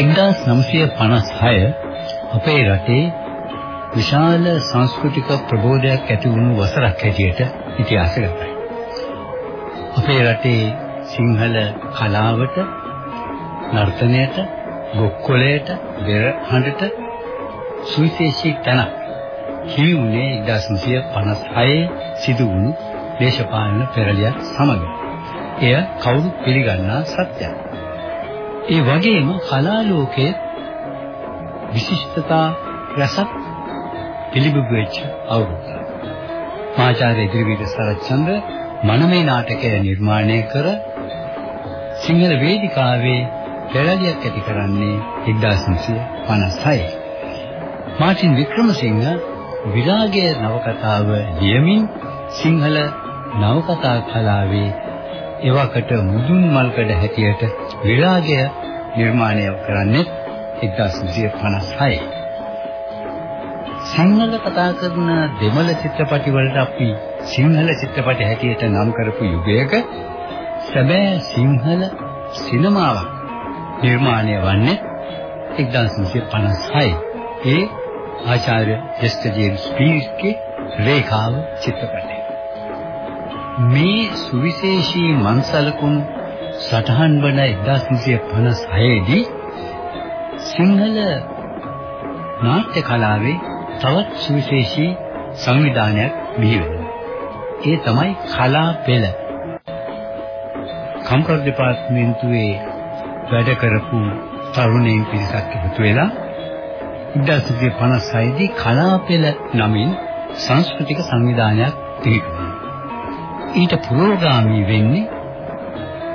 1956 අපේ රටේ විශාල සංස්කෘතික ප්‍රබෝධයක් ඇති වුණු වසරක් හැටියට ඉතිහාසගතයි. අපේ රටේ සිංහල කලාවට, නර්තනයට, ගොක්කොලයට, දෙරහඬට සුවිශේෂී තැනක් හිමි වුණේ 1956 සිදු වුණු දේශපාලන පෙරලියක් සමග. එය කවුරු පිළිගන්නා සත්‍යයක්. ඒ වගේම කලා ලෝකයේ විශිෂ්ටතා රසක් පිළිබිඹු වෙච්ච අවුරුද්දක්. මාචාර්ය ඉදිරිවීර සරච්චන්ද්‍ර මනමේ නාටකය නිර්මාණය කර සිංහල වේදිකාවේ පෙරළියක් ඇති කරන්නේ 1956. මාටින් වික්‍රමසිංහ විරාගය නවකතාව ලියමින් සිංහල නවකතා කලාවේ එවකට මුදුන් මල්කඩ හැටියට විරාගය නිර්මාණය කරන්නේ 1956. සිංහල කතා කරන දෙමළ චිත්‍රපටි වලට අපි සිංහල චිත්‍රපටි හැටියට නම් කරපු යුගයක සැබෑ සිංහල සිනමාවක් නිර්මාණය වන්නේ 1956. ඒ ආචාර්ය එස්.ජේ. ජේම්ස් පීස්ගේ රේඛාව චිත්‍රපටය. මේ සුවිශේෂී මන්සලකුණු සටහන් වන 1956 දී සිංහල නාට්‍ය කලාවේ තවත් සුවිශේෂී සංවිධානයක් බිහි වෙනවා. ඒ තමයි කලා පෙළ. කම්කරු දෙපාර්තමේන්තුවේ වැඩ කරපු තරුණයින් පිරිසක් එකතු වෙලා 1956 දී කලාපෙළ නමින් සංස්කෘතික සංවිධානයක් පිහිටුවා. ඊට පුරෝගාමී වෙන්නේ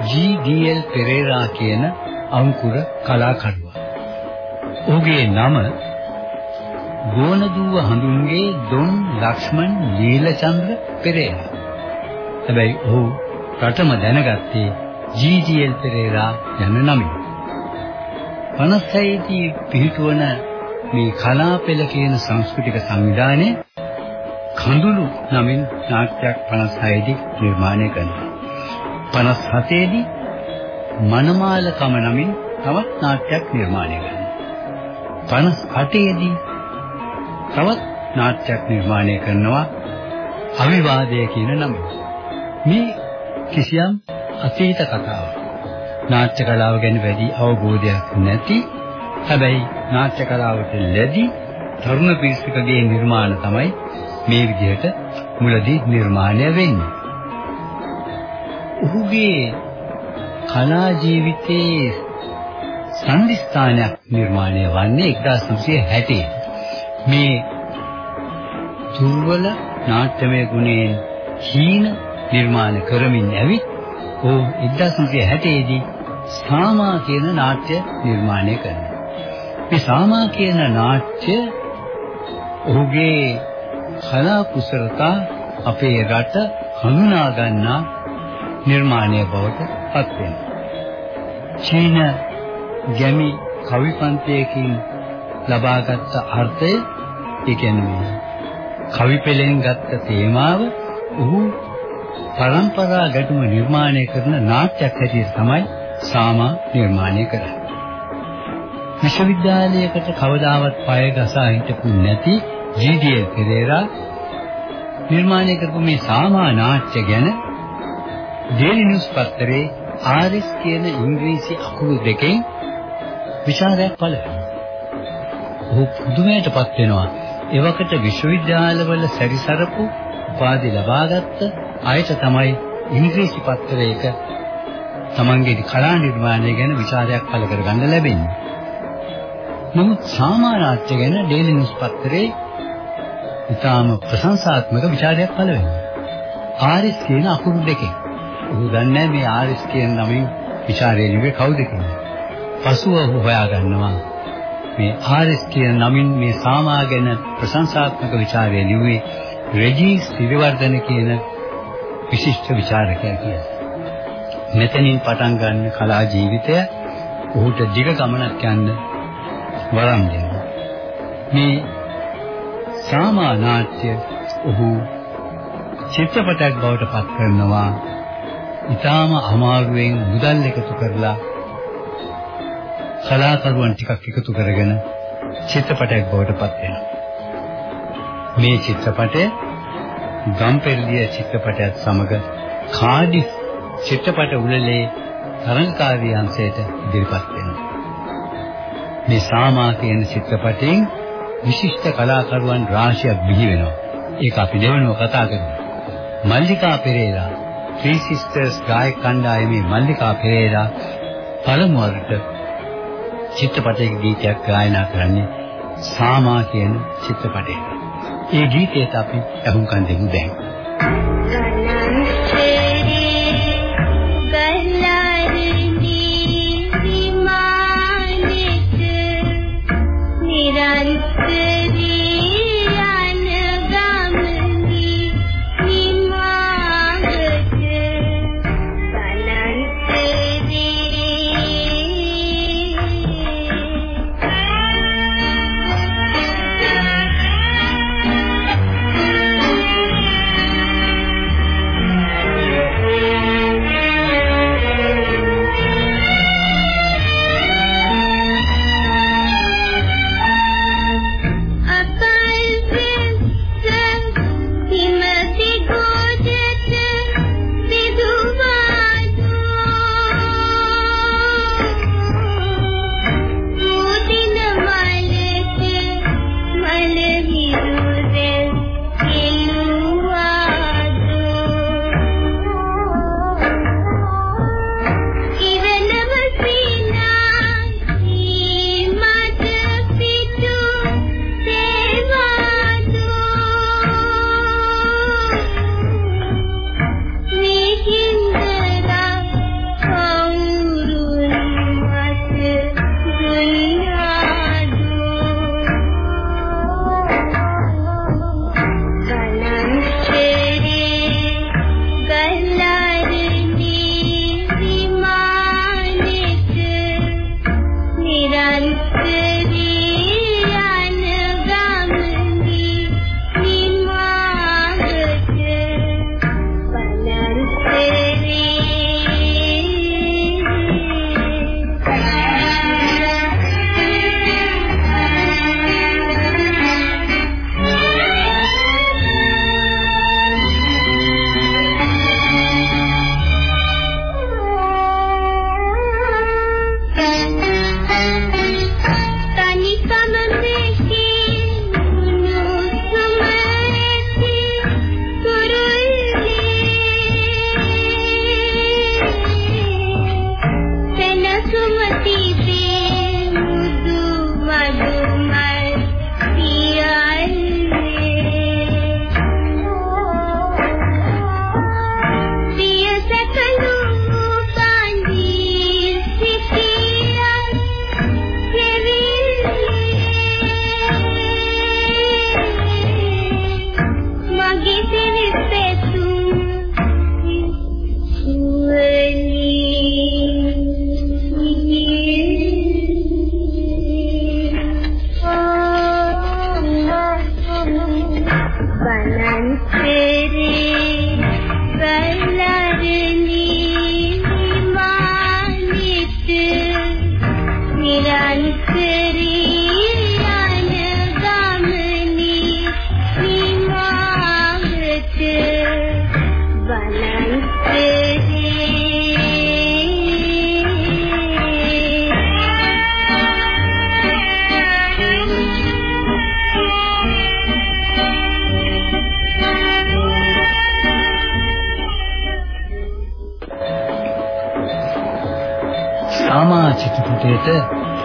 ජී.ඩී.එල්. පෙරේරා කියන අංකුර කලාකරුවා. ඔහුගේ නම ගෝනදුව හඳුන්ගේ දොන් ලක්ෂ්මන් ලීලචන්ද්‍ර පෙරේරා. හැබැයි ඔහු රටම දැනගත්තේ ජී.ඩී.එල්. පෙරේරා යන නමින්. 56 දී පිහිටුවන මේ කලාපෙළ කියන සංස්කෘතික සංවිධානය කඳුළු නමින් නාට්‍යයක් 56 දී නිර්මාණය කරනවා. 57 දී මනමාලකම නමින් තවත් නාට්‍යයක් නිර්මාණය කරනවා. 58 දී තවත් නාට්‍යයක් නිර්මාණය කරනවා අවිවාදය කියන නමින්. මේ කිසියම් අතීත කතාවක්. නාට්‍ය කලාව ගැන වැඩි අවබෝධයක් නැති හැබැයි නාට්‍ය කලාවට ලැබි තරුණ පිරිසකගේ නිර්මාණ තමයි මේ විදිහට මුලදී නිර්මාණය වෙන්නේ. ඔහුගේ කලා ජීවිතයේ සංදිස්ථානයක් නිර්මාණය වන්නේ 1960 මේ දුර්වල නාට්‍යමය ගුණයෙන් හීන නිර්මාණ කරමින් ඇවිත් ඔහු 1960 දී සාමා කියන නාට්‍ය නිර්මාණය කරනවා. මේ සාමා කියන නාට්‍ය ඔහුගේ කලා කුසලතා අපේ රට හඳුනා ගන්නා නිර්මාණය බවට පත් වෙනවා. චීන ගැමි කවි පන්තියකින් ලබාගත් අර්ථය ඒ කියන්නේ කවි පෙළෙන් ගත්ත තේමාව ඔහු පරම්පරා ගැටුම නිර්මාණය කරන නාට්‍යයක් හැටියට තමයි සාමා නිර්මාණය කරන්නේ. විශ්වවිද්‍යාලයකට කවදාවත් පය ගසා හිටපු නැති ජී.ඩී.එල්. පෙරේරා නිර්මාණය කරපු මේ සාමා නාට්‍ය ගැන ඩේලි නිවුස් පත්තරේ ආරිස් කියන ඉංග්‍රීසි අකුරු දෙකෙන් විචාරයක් පළ වෙනවා. ඔහු පුදුමයටපත් වෙනවා. එවකට විශ්වවිද්‍යාලවල සැරිසරපු උපාධි ලබාගත්ත අයට තමයි ඉංග්‍රීසි පත්තරයක තමන්ගේ කලා නිර්මාණය ගැන විචාරයක් පළ කරගන්න ලැබෙන්නේ. නමුත් සාමානාට්‍ය ගැන ඩේලි නිවුස් පත්තරේ ඉතාම ප්‍රශංසාත්මක ਵਿਚාරයක් පළ වෙනවා. ආරිස් කියන අකුරු දෙකෙන්. ඔහු දන්නේ මේ ආරිස් කියන නමින් විචාරය ලිව්වේ කවුද කියලා. පසුව ඔහු හොයාගන්නවා මේ ආරිස් කියන නමින් මේ සාමාගෙන ප්‍රශංසාත්මක විචාරය ලිව්වේ රෙජී සිරිවර්ධන කියන විශිෂ්ට විචාරකයා කියලා. මෙතනින් පටන් ගන්න කලා ජීවිතය ඔහුට දිග ගමනක් යන්න වරම් දෙනවා. මේ සාමා නාට්‍ය ඔහු චිත්‍රපටයක් බවට පත් කරනවා ඊටාම අමාරුවෙන් මුදල් එකතු කරලා කලාකරුවන් ටිකක් එකතු කරගෙන චිත්‍රපටයක් බවට පත් වෙනවා මේ චිත්‍රපටය ගම්පෙරළිය චිත්‍රපටයත් සමග කාඩිෆ් චිත්‍රපට උළෙලේ තරංකාරී අංශයට ඉදිරිපත් වෙනවා මේ සාමා කියන චිත්‍රපටයෙන් විශිෂ්ට කලාකරුවන් රාශියක් බිහි වෙනවා. ඒක අපි දෙවෙනිව කතා කරමු. මල්ලිකා පෙරේරා, Three Sisters ගායක කණ්ඩායමේ මල්ලිකා පෙරේරා පළමු වරට චිත්‍රපටයක ගීතයක් ගායනා කරන්නේ සාමා කියන චිත්‍රපටයේ. ඒ ගීතයට අපි අහුම්කන් දෙමු දැන්.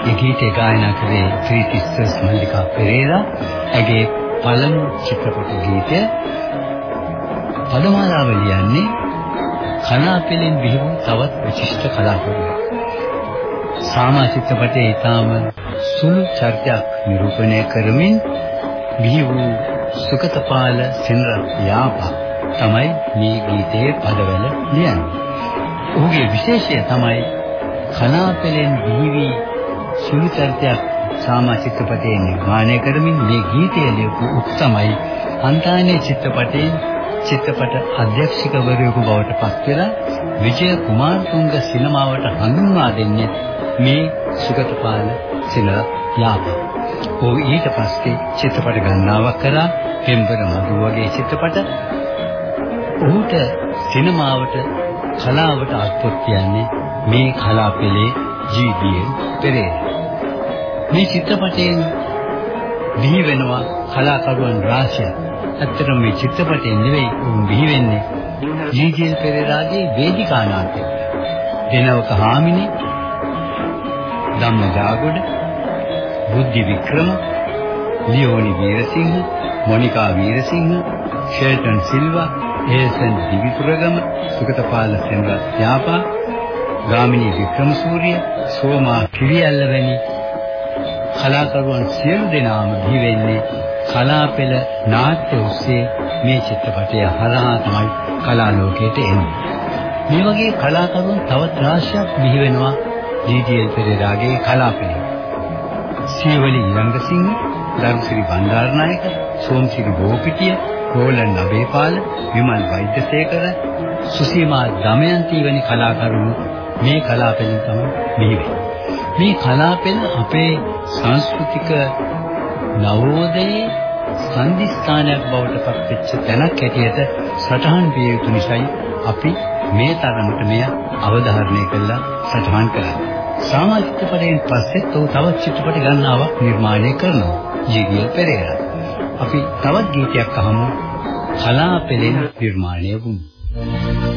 ඒ ගීතය ගායනා කරේ ත්‍රී සිස්ටර්ස් මල්ලිකා පෙරේරා. ඇගේ පළමු චිත්‍රපට ගීතය පදමාලාව ලියන්නේ කලාපෙලින් බිහි වූ තවත් විශිෂ්ට කලාකරුවෙක්. සාමා චිත්‍රපටයේ ඊටාම සුළු චරිතයක් නිරූපණය කරමින් බිහි වූ සුගතපාල සෙනරත් යාපා තමයි මේ ගීතයේ පදවල ලියන්නේ. ඔහුගේ විශේෂය තමයි කලාපෙලෙන් බිහි වී සුළු චරිතයක් සාමා චිත්‍රපටයේ නිර්මාණය කරමින් මේ ගීතය ලියපු උත්තමයි අන්තානේ චිත්‍රපටයේ චිත්‍රපට අධ්‍යක්ෂකවරයෙකු බවට පත් වෙලා විජය කුමාරතුංග සිනමාවට හඳුන්වා දෙන්නේ මේ සුගතපාල සිනහ යාපා. ඔහු ඊට පස්සේ චිත්‍රපට ගණනාවක් කරා පෙම්බර මధు වගේ චිත්‍රපට ඔහුට සිනමාවට කලාවට අත්පොත් කියන්නේ මේ කලාපෙළේ ජී.බී.එල් පෙරේරා. මේ චිත්‍රපටයෙන් බිහි වෙනවා කලාකරුවන් රාශියක්. ඇත්තටම මේ චිත්‍රපටයෙන් නෙවෙයි උන් බිහි වෙන්නේ ජී.ජී.එල් පෙරේරාගේ වේදිකා නාට්‍ය. දෙනවක හාමිනේ Dhammajagoda Buddhi Wickrama Leonie Weerasinghe Monica Weerasinghe Shelton Silva ඒසන් Diviturugama Sugathapala Senarath Yapa Gamini Wickramasuriya Soma Kiriyalla වැනි කලාකරුවන් සියලු දෙනාම බිහි වෙන්නේ කලාපෙළ නාට්‍ය ඔස්සේ මේ චිත්‍රපටය හරහා තමයි කලා ලෝකයට එන්නේ. මේ වගේ කලාකරුවන් තවත් රාශියක් බිහි වෙනවා ජී.ටී.එල් පෙරේරාගේ කලාපෙළේ. සීවලි ඊළඟසිංහ, ධර්මසිරි බණ්ඩාරනායක, සෝමසිරි බෝපිටිය, රෝලන් නබේපාල, විමල් වෛද්‍යසේකර, සුසීමා දමයන්ති වැනි කලාකරුවෝ මේ කලාපෙළෙන් තමයි බිහි වෙන්නේ. මේ කලාපෙළ අපේ සංස්කෘතික නවෝදයේ සංදිස්ථානයක් බවට පත්වෙච්ච තැනක් හැටියට සටහන් විය යුතු නිසායි අපි මේ තරමට මෙය අවධාරණය කළා සටහන් කළා. සාමාජික චිත්‍රපටයෙන් පස්සෙත් ඔහු තවත් චිත්‍රපට ගණනාවක් නිර්මාණය කරනවා. ජීවිල් පෙරේරා. අපි තවත් ගීතයක් අහමු. කලාපෙළෙන් නිර්මාණය වුණු.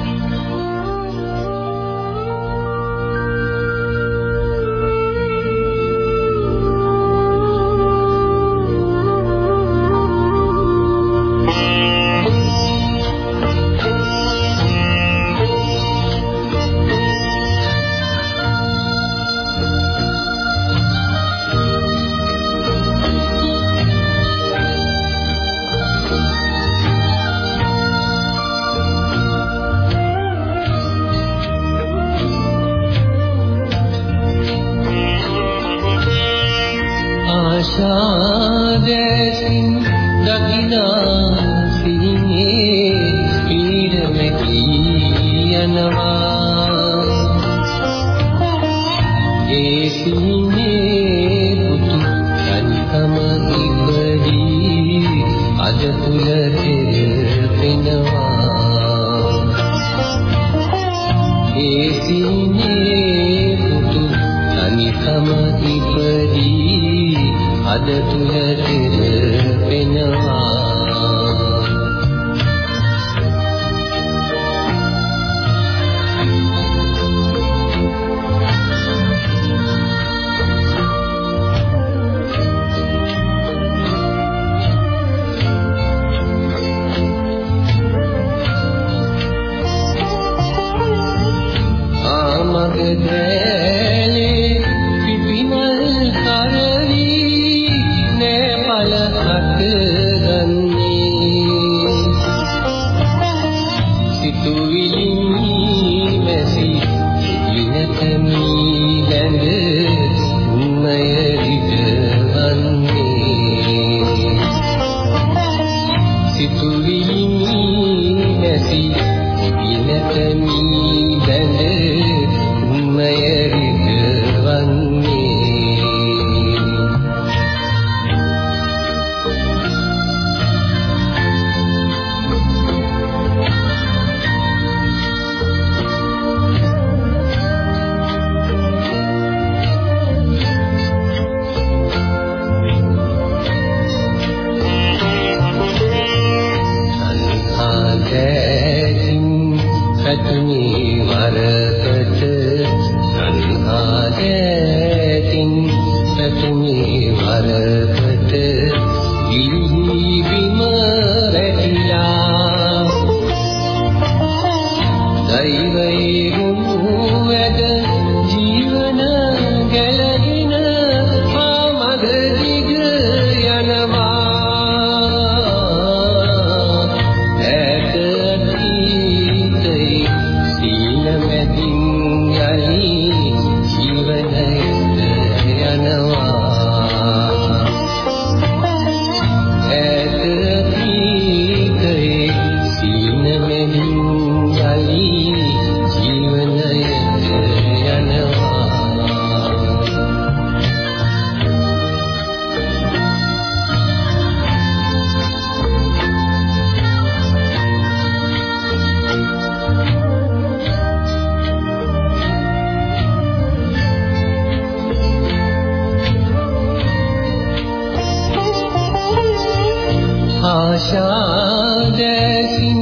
ආශාදසින්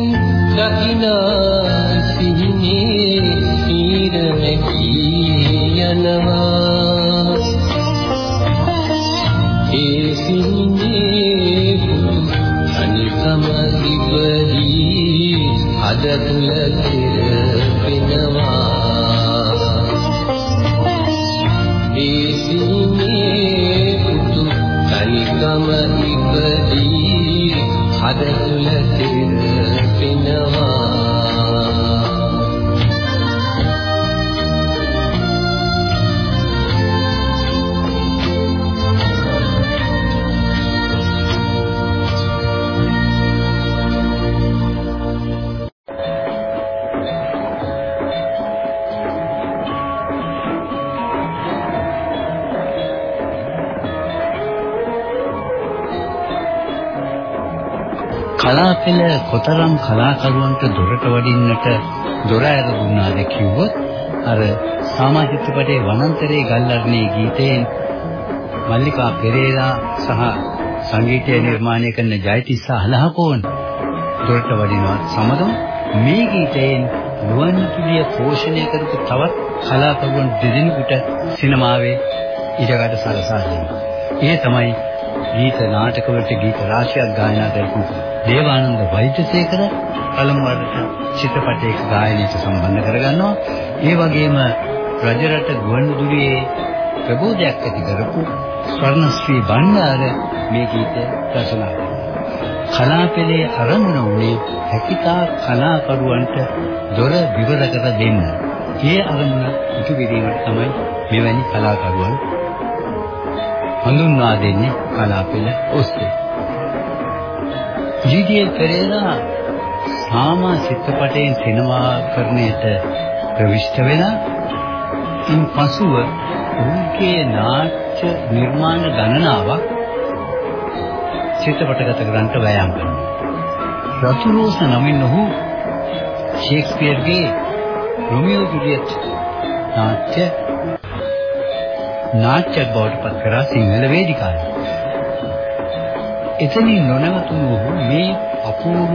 දකිනා කලාපෙළ කොතරම් කලාකරුවන්ට දොරට වඩින්නට දොර ඇර දුන්නාද කිව්වොත් අර සමාජිත්‍රපටයේ වනන්තරේ ගල්ලර්ණේ ගීතයෙන් මල්ලිකා පෙරේරා සහ සංගීතය නිර්මාණය කරන ජයතිස්ස අහලහකෝන් දොරට වඩිනවා සමගම මේ ගීතයෙන් නුවන්විදුලිය පෝෂණය කරපු තවත් කලාකරුවන් දෙදෙනෙකුට සිනමාවේ ඉඩකඩ සලසා දෙනවා. ඒ තමයි ගීත නාටකවලට ගීත රාශියක් ගායනා කරපු දේවානන්ද වෛද්‍යසේකර පළමු වරට චිත්‍රපටයක ගායනයට සම්බන්ධ කරගන්නවා. ඒ වගේම රජරට ගුවන්විදුලියේ ප්‍රබෝධයක් ඇති කරපු ස්වර්ණශ්‍රී බණ්ඩාර මේ ගීතය රචනා කළා. කලාපෙළේ ආරම්භ වුණේ හැකිතා කලාකරුවන්ට දොර විවර කර දෙන්න. ඒ අරමුණ ඉටු කිරීමට තමයි මෙවැනි කලාකරුවන් හඳුන්වා දෙන්නේ කලාපෙළ ඔස්සේ. ජීඩීඑල් පෙරේරා සාමා චිත්‍රපටයෙන් සිනමාකරණයට ප්‍රවිෂ්ඨ වෙලා ඉන් පසුව ඔහුගේ නාට්‍ය නිර්මාණ ගණනාවක් චිත්‍රපටගත කරන්නට වෑයම් කරනවා. රතුරෝස නමින් ඔහු ෂේක්ස්පියර්ගේ රොමියෝ ජුලියට් නාට්‍ය නාට්‍යයක් බවට පත් කරා සිංහල වේදිකාවේ. එතනින් නොනවතුණු ඔහු මේ අපූර්ව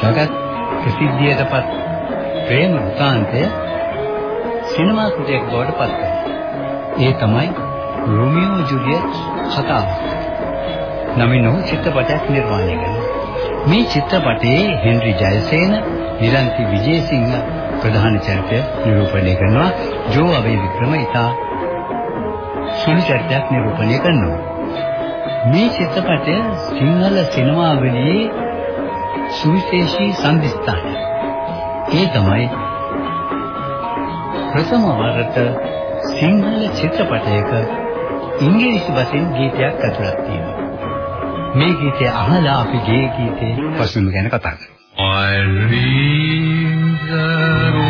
ජගත් ප්‍රසිද්ධියටපත් ප්‍රේම වෘතාන්තය සිනමා කෘතියක් බවට පත් කරනවා. ඒ තමයි රොමියෝ ජුලියට් කතාව. නමින් ඔහු චිත්‍රපටයක් නිර්මාණය කරනවා. මේ චිත්‍රපටයේ හෙන්රි ජයසේන, නිරන්ති විජේසිංහ ප්‍රධාන චරිතය නිරූපණය කරනවා. ජෝ අබේ වික්‍රම ඉතා සුළු චරිතයක් නිරූපණය කරනවා. මේ චිත්‍රපටය සිංහල සිනමාවලියේ සුවිශේෂී සංදිස්ථානය. ඒ තමයි ප්‍රථම වරට සිංහල චිත්‍රපටයක ඉංග්‍රීසි භාෂෙන් ගීතයක් ඇතුළත් වීම. මේ ගීතය අහලා අපි ගේ ගීතේ පසුබිම ගැන කතා කරමු. I read the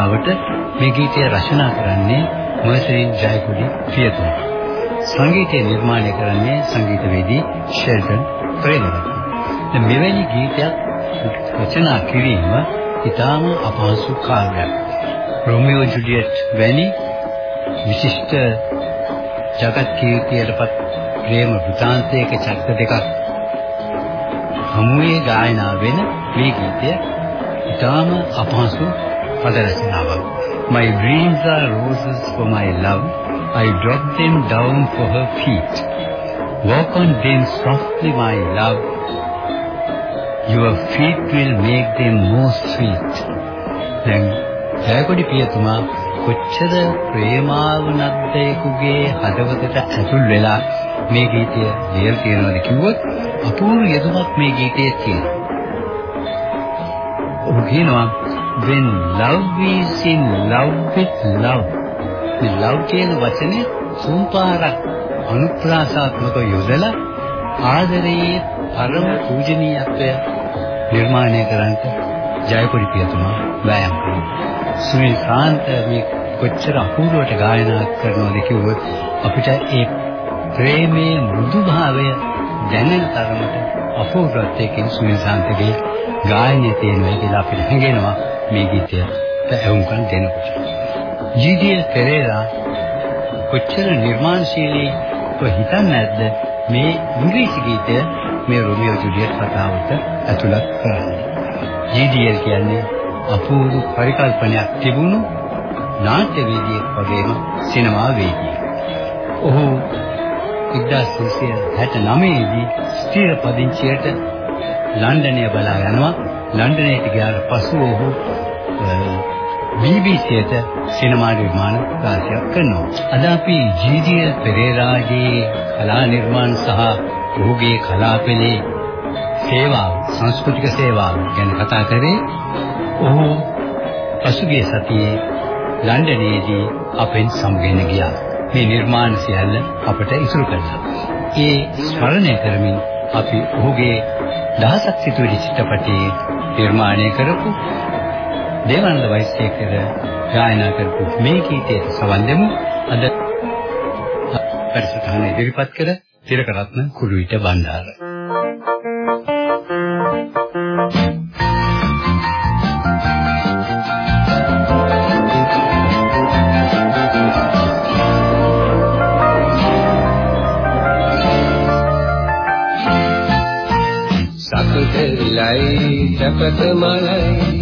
කතාවට මේ ගීතය රචනා කරන්නේ මර්සරින් ජයකොඩි පියතුමා. සංගීතය නිර්මාණය කරන්නේ සංගීතවේදී ෂෙල්ටන් ප්‍රේමරත්න. මෙවැනි ගීතයක් රචනා කිරීම ඉතාම අපහසු කාර්යයක්. රොමියෝ ජුලියට් වැනි විශිෂ්ට ජගත් කීර්තියටපත් ප්‍රේම වෘතාන්තයක චක්‍ර දෙකක් හමුවේ ගායනා වෙන මේ ගීතය ඉතාම අපහසු පද රචනාවක්. My dreams are roses for my love. I drop them down for her feet. Walk on them softly, my love. Your feet will make them more sweet. දැන් ජයකොඩි පියතුමා කොච්චර ප්‍රේමාවනද්දයෙකුගේ හදවතට ඇතුල් වෙලා මේ ගීතය ලියලා තියෙනවද කිව්වොත් අපූර්ව යෙදුමක් මේ ගීතයේ තියෙනවා. ඔහු කියනවා when love is in love with love මේ love කියන වචනේ සුම්පාරක් අනුප්‍රාසාත්මක යොදලා ආදරයේ පරම පූජනීයත්වය නිර්මාණය කරන්නට ජයකොඩි පියතුමා වෑයම් කරනවා. සුනිල් ශාන්ත මේ කොච්චර අපූර්වට ගායනා කරනවද කිව්වොත් අපිට ඒ ප්‍රේමයේ මෘදුභාවය දැනෙන තරමට අපූර්වත්වයකින් සුනිල් ශාන්තගේ ගායනය තියෙනවා කියලා අපිට හැඟෙනවා මේ ගීතයට ඇහුම්කන් දෙනකොට. ජී.ඩී.එල් පෙරේරා කොච්චර නිර්මාණශීලී හිතන්නේ නැද්ද මේ ඉංග්‍රීසි ගීතය මේ රොමියෝ ජුලියට් කතාවට ඇතුළත් කරන්නේ. ජී.ඩී.එල් කියන්නේ අපූර්ව පරිකල්පනයක් තිබුණු නාට්‍යවේදියෙක් වගේම සිනමා වේදියෙක්. ඔහු 1969 දී ස්ථිර පදිංචියට ලන්ඩනය බලා යනවා. ලන්ඩනයට ගියාට පසු ඔහු BBC-ට සිනමා නිර්මාණ රාශියක් කරනවා. අද අපි ජී.ඩී.එල් පෙරේරාගේ කලා නිර්මාණ සහ ඔහුගේ කලාපෙළේ සේවාව, සංස්කෘතික සේවාව ගැන කතා කරේ. ඔහු පසුගිය සතියේ ලන්ඩනයේදී අපෙන් සමුගෙන ගියා. මේ නිර්මාණ සියල්ල අපට ඉතුරු කළා. ඒ ස්මරණය කරමින් අපි ඔහුගේ දහසක් සිතුවිලි චිත්‍රපටයේ නිර්මාණය කරපු දේවානන්ද වෛශ්‍යකර ගායනා කරපු මේ ගීතයට සවන් දෙමු. අද පරිසතහන ඉදිරිපත් කර තිරකරත්න කුළුවිට බණ්ඩාර. සතුට විලයි සැපත මලයි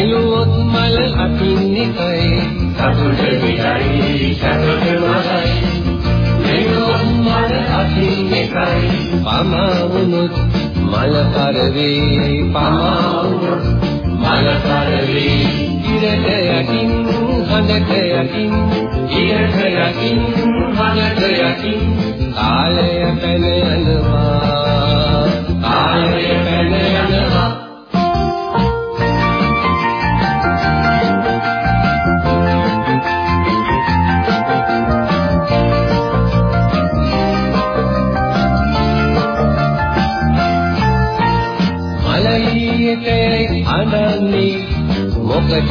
නෙළුවොත් මල අතින් එකයි සතුට විලයි සැපත මලයි නෙළුවොත් මල අතින් එකයි පමා වුණොත් මල කරවේ පමා වුණොත් මල කරවේ. ඉරට යකින් හඳට යකින් ඉරට යකින් හඳට යකින් කාලය පැන යනවා. කාලය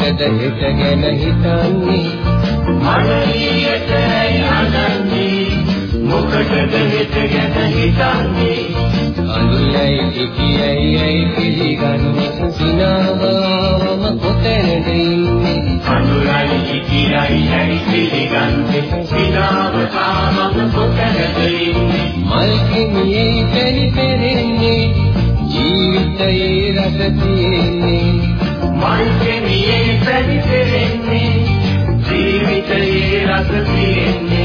මොකටද හිත ගැන හිතන්නේ. මලයියටයි අනන්නේ මොකටද හිත ගැන හිතන්නේ? අඳුලයි ඉකියයි යයි පිළිගන්න? සිනාවම කොතැනද ඉන්නේ? අඳුලයි ඉකියයි යයි පිළිගන්න? සිනාව තාමම කොතැනද ඉන්නේ? මල් කිමියේ පැණි පෙරෙන්නේ ජීවිතයේ රස තියෙන්නේ මල් කිමියේ පැණි පෙරෙන්නේ ජීවිතයේ රස තියෙන්නේ.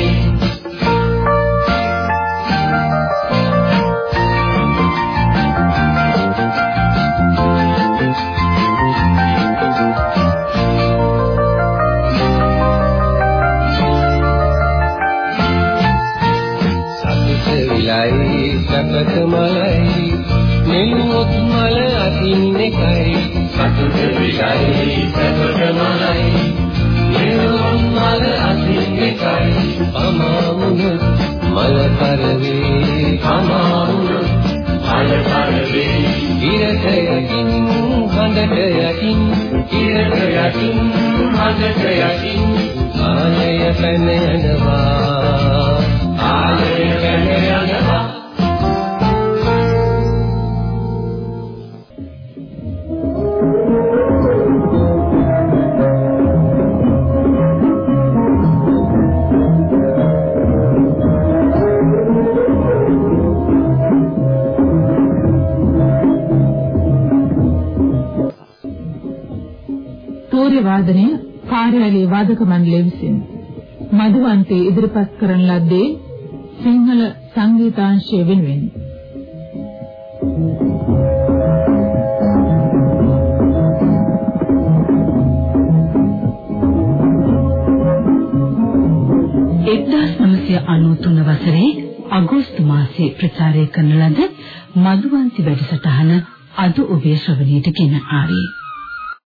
කරවේ පමාවුන මල කරවේ ඉරට යකින් මදට යටින් ඉරට යටින් මදට යටින් ආලය පැන වාදනය කාර්යාලයේ වාදක මණ්ඩලය විසින් මధుවන්තේ ඉදිරිපත් කරන ලද්දේ සිංහල සංගීතාංශය වෙනුවෙන්. එක්දාස් නමසය අනූතුන වසරේ අගෝස්තු මාසයේ ප්‍රචාරය කරන ලද මధుවන්ති වැඩසටහන අද ඔබේ ශ්‍රවණයට ගෙන ආවේ.